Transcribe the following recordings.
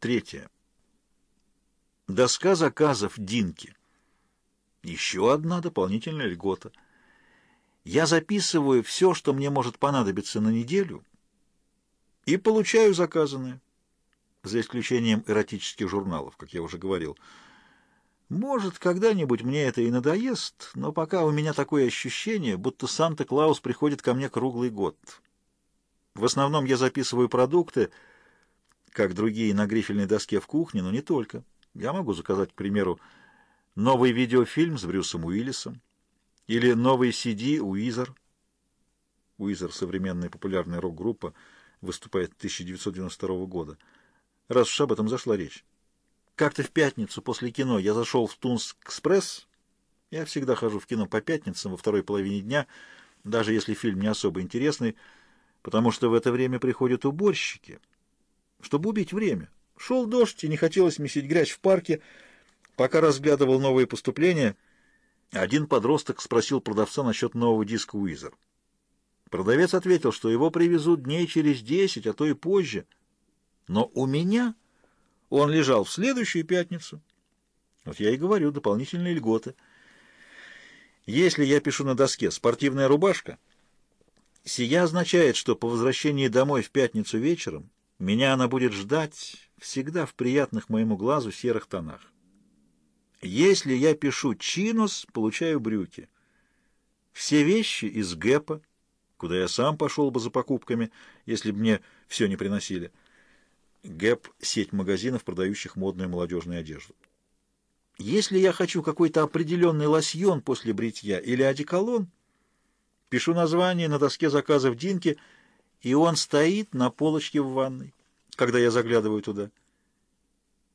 Третье. Доска заказов Динки. Еще одна дополнительная льгота. Я записываю все, что мне может понадобиться на неделю, и получаю заказанное, за исключением эротических журналов, как я уже говорил. Может, когда-нибудь мне это и надоест, но пока у меня такое ощущение, будто Санта-Клаус приходит ко мне круглый год. В основном я записываю продукты, как другие на грифельной доске в кухне, но не только. Я могу заказать, к примеру, новый видеофильм с Брюсом Уиллисом или новый CD Уизер. Уизер — современная популярная рок-группа, выступает 1992 года. Раз уж об этом зашла речь. Как-то в пятницу после кино я зашел в Тунс-экспресс. Я всегда хожу в кино по пятницам во второй половине дня, даже если фильм не особо интересный, потому что в это время приходят уборщики, чтобы убить время. Шел дождь, и не хотелось месить грязь в парке. Пока разглядывал новые поступления, один подросток спросил продавца насчет нового диска Уизер. Продавец ответил, что его привезут дней через десять, а то и позже. Но у меня он лежал в следующую пятницу. Вот я и говорю, дополнительные льготы. Если я пишу на доске «спортивная рубашка», сия означает, что по возвращении домой в пятницу вечером меня она будет ждать всегда в приятных моему глазу серых тонах. Если я пишу «чинус», получаю брюки. Все вещи из гэпа, куда я сам пошел бы за покупками, если бы мне все не приносили. Гэп — сеть магазинов, продающих модную молодежную одежду. Если я хочу какой-то определенный лосьон после бритья или одеколон, пишу название на доске заказов Динки, и он стоит на полочке в ванной, когда я заглядываю туда.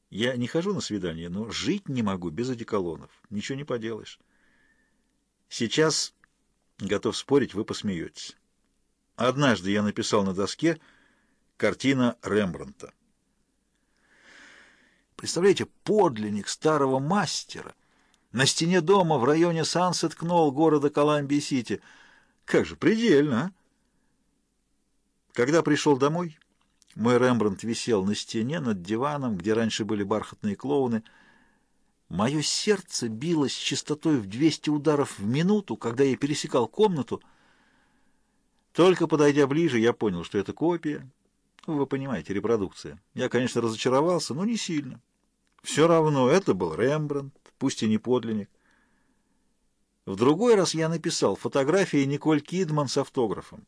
Я не хожу на свидание, но жить не могу без одеколонов. Ничего не поделаешь. Сейчас Готов спорить, вы посмеетесь. Однажды я написал на доске картина Рембрандта. Представляете, подлинник старого мастера на стене дома в районе Сансет-Кнолл города Коламбия-Сити. Как же, предельно, а? Когда пришел домой, мой Рембрандт висел на стене над диваном, где раньше были бархатные клоуны, Мое сердце билось с частотой в 200 ударов в минуту, когда я пересекал комнату. Только подойдя ближе, я понял, что это копия. Вы понимаете, репродукция. Я, конечно, разочаровался, но не сильно. Все равно это был Рембрандт, пусть и не подлинник. В другой раз я написал фотографии Николь Кидман с автографом.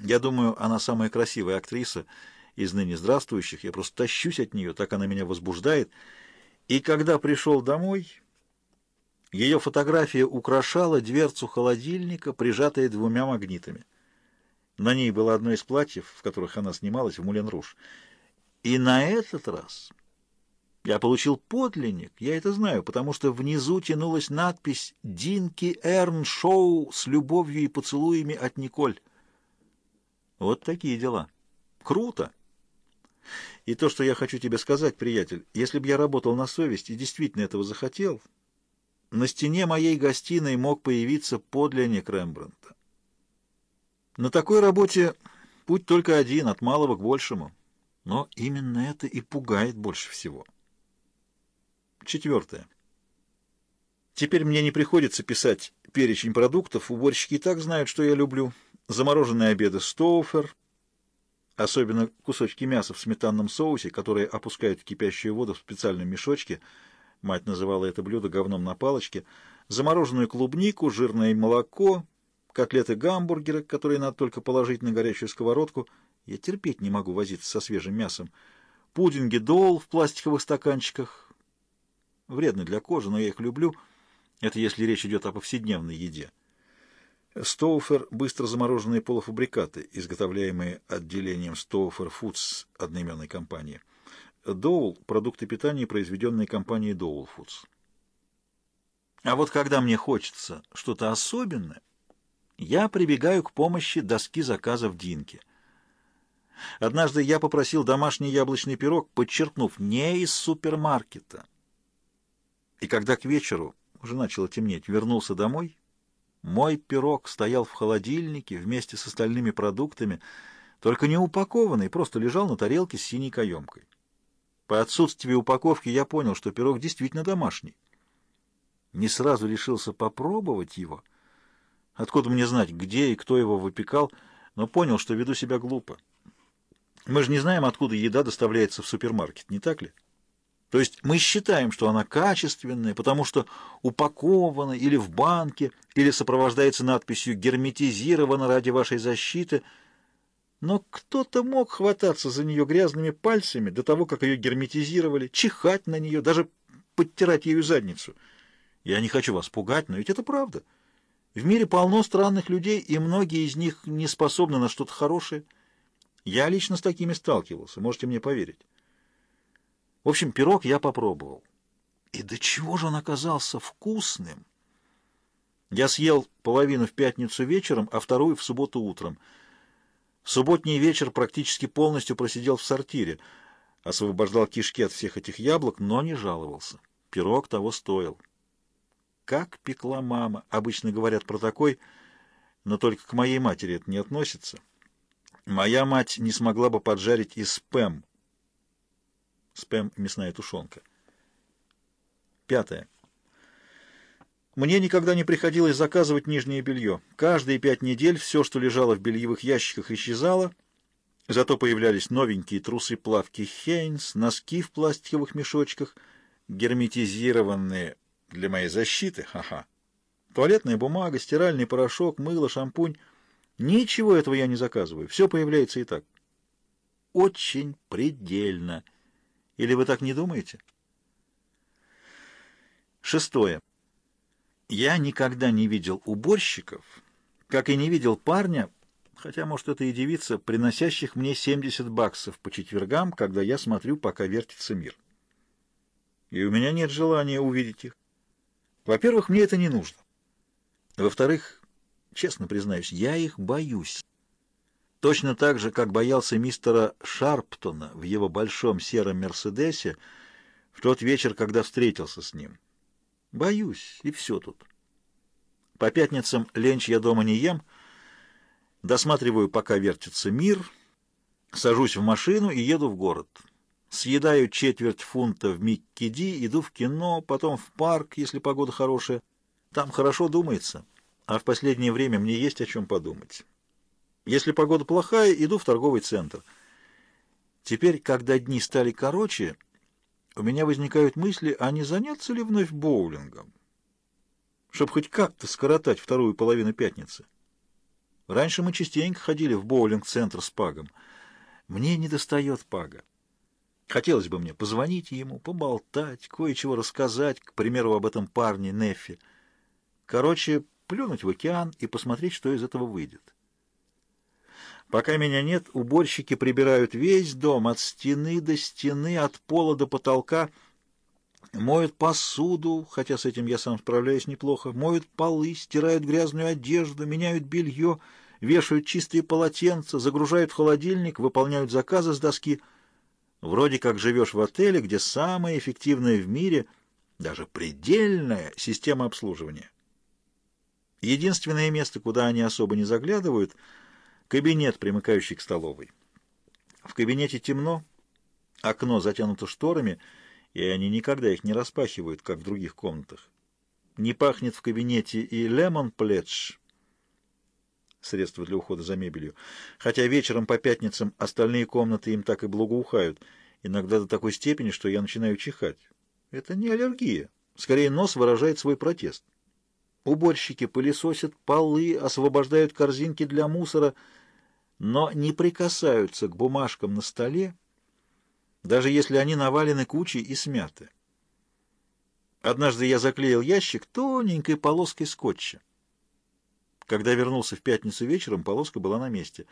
Я думаю, она самая красивая актриса из ныне здравствующих. Я просто тащусь от нее, так она меня возбуждает. И когда пришел домой, ее фотография украшала дверцу холодильника, прижатая двумя магнитами. На ней было одно из платьев, в которых она снималась в Мулен-Руж. И на этот раз я получил подлинник, я это знаю, потому что внизу тянулась надпись «Динки Эрн Шоу с любовью и поцелуями от Николь». Вот такие дела. Круто! И то, что я хочу тебе сказать, приятель, если бы я работал на совесть и действительно этого захотел, на стене моей гостиной мог появиться подлинник Рембрандта. На такой работе путь только один, от малого к большему. Но именно это и пугает больше всего. Четвертое. Теперь мне не приходится писать перечень продуктов, уборщики и так знают, что я люблю. Замороженные обеды Стоуфер — особенно кусочки мяса в сметанном соусе, которые опускают в кипящую воду в специальном мешочке, мать называла это блюдо говном на палочке, замороженную клубнику, жирное молоко, котлеты гамбургера, которые надо только положить на горячую сковородку. Я терпеть не могу возиться со свежим мясом. Пудинги дол в пластиковых стаканчиках. Вредно для кожи, но я их люблю. Это если речь идет о повседневной еде. Стоуфер – быстро замороженные полуфабрикаты, изготовляемые отделением Стоуфер Foods одноименной компании. Доул – продукты питания, произведенные компанией Доул Foods. А вот когда мне хочется что-то особенное, я прибегаю к помощи доски заказов Динки. Однажды я попросил домашний яблочный пирог, подчеркнув, не из супермаркета. И когда к вечеру, уже начало темнеть, вернулся домой – мой пирог стоял в холодильнике вместе с остальными продуктами, только не упакованный, просто лежал на тарелке с синей каемкой. По отсутствию упаковки я понял, что пирог действительно домашний. Не сразу решился попробовать его. Откуда мне знать, где и кто его выпекал, но понял, что веду себя глупо. Мы же не знаем, откуда еда доставляется в супермаркет, не так ли? То есть мы считаем, что она качественная, потому что упакована или в банке, или сопровождается надписью «герметизирована ради вашей защиты», но кто-то мог хвататься за нее грязными пальцами до того, как ее герметизировали, чихать на нее, даже подтирать ею задницу. Я не хочу вас пугать, но ведь это правда. В мире полно странных людей, и многие из них не способны на что-то хорошее. Я лично с такими сталкивался, можете мне поверить. В общем, пирог я попробовал. И до чего же он оказался вкусным! Я съел половину в пятницу вечером, а вторую в субботу утром — субботний вечер практически полностью просидел в сортире, освобождал кишки от всех этих яблок, но не жаловался. Пирог того стоил. Как пекла мама, обычно говорят про такой, но только к моей матери это не относится. Моя мать не смогла бы поджарить и спэм. Спэм — мясная тушенка. Пятое. Мне никогда не приходилось заказывать нижнее белье. Каждые пять недель все, что лежало в бельевых ящиках, исчезало, зато появлялись новенькие трусы-плавки Хейнс, носки в пластиковых мешочках, герметизированные для моей защиты, ха-ха. Туалетная бумага, стиральный порошок, мыло, шампунь. Ничего этого я не заказываю, все появляется и так. Очень предельно. Или вы так не думаете? Шестое. Я никогда не видел уборщиков, как и не видел парня, хотя, может, это и девица, приносящих мне 70 баксов по четвергам, когда я смотрю, пока вертится мир. И у меня нет желания увидеть их. Во-первых, мне это не нужно. Во-вторых, честно признаюсь, я их боюсь. Точно так же, как боялся мистера Шарптона в его большом сером «Мерседесе» в тот вечер, когда встретился с ним. Боюсь, и все тут. По пятницам ленч я дома не ем, досматриваю, пока вертится мир, сажусь в машину и еду в город. Съедаю четверть фунта в Микки Ди, иду в кино, потом в парк, если погода хорошая. Там хорошо думается, а в последнее время мне есть о чем подумать. Если погода плохая, иду в торговый центр. Теперь, когда дни стали короче, у меня возникают мысли, а не заняться ли вновь боулингом, чтобы хоть как-то скоротать вторую половину пятницы. Раньше мы частенько ходили в боулинг-центр с Пагом. Мне не достает Пага. Хотелось бы мне позвонить ему, поболтать, кое-чего рассказать, к примеру, об этом парне Неффи. Короче, плюнуть в океан и посмотреть, что из этого выйдет. Пока меня нет, уборщики прибирают весь дом, от стены до стены, от пола до потолка, моют посуду, хотя с этим я сам справляюсь неплохо, моют полы, стирают грязную одежду, меняют белье, вешают чистые полотенца, загружают в холодильник, выполняют заказы с доски. Вроде как живешь в отеле, где самая эффективная в мире, даже предельная система обслуживания. Единственное место, куда они особо не заглядывают — Кабинет, примыкающий к столовой. В кабинете темно, окно затянуто шторами, и они никогда их не распахивают, как в других комнатах. Не пахнет в кабинете и лемон пледж, средство для ухода за мебелью, хотя вечером по пятницам остальные комнаты им так и благоухают, иногда до такой степени, что я начинаю чихать. Это не аллергия, скорее нос выражает свой протест. Уборщики пылесосят полы, освобождают корзинки для мусора — но не прикасаются к бумажкам на столе, даже если они навалены кучей и смяты. Однажды я заклеил ящик тоненькой полоской скотча. Когда вернулся в пятницу вечером, полоска была на месте.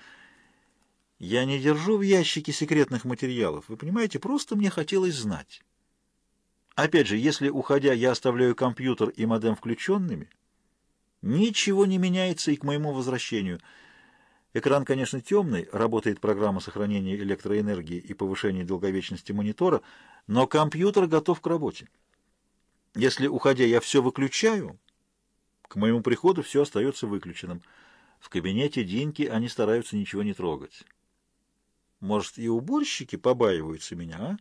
Я не держу в ящике секретных материалов. Вы понимаете, просто мне хотелось знать. Опять же, если, уходя, я оставляю компьютер и модем включенными, ничего не меняется и к моему возвращению — Экран, конечно, темный, работает программа сохранения электроэнергии и повышения долговечности монитора, но компьютер готов к работе. Если, уходя, я все выключаю, к моему приходу все остается выключенным. В кабинете Динки они стараются ничего не трогать. Может, и уборщики побаиваются меня, а?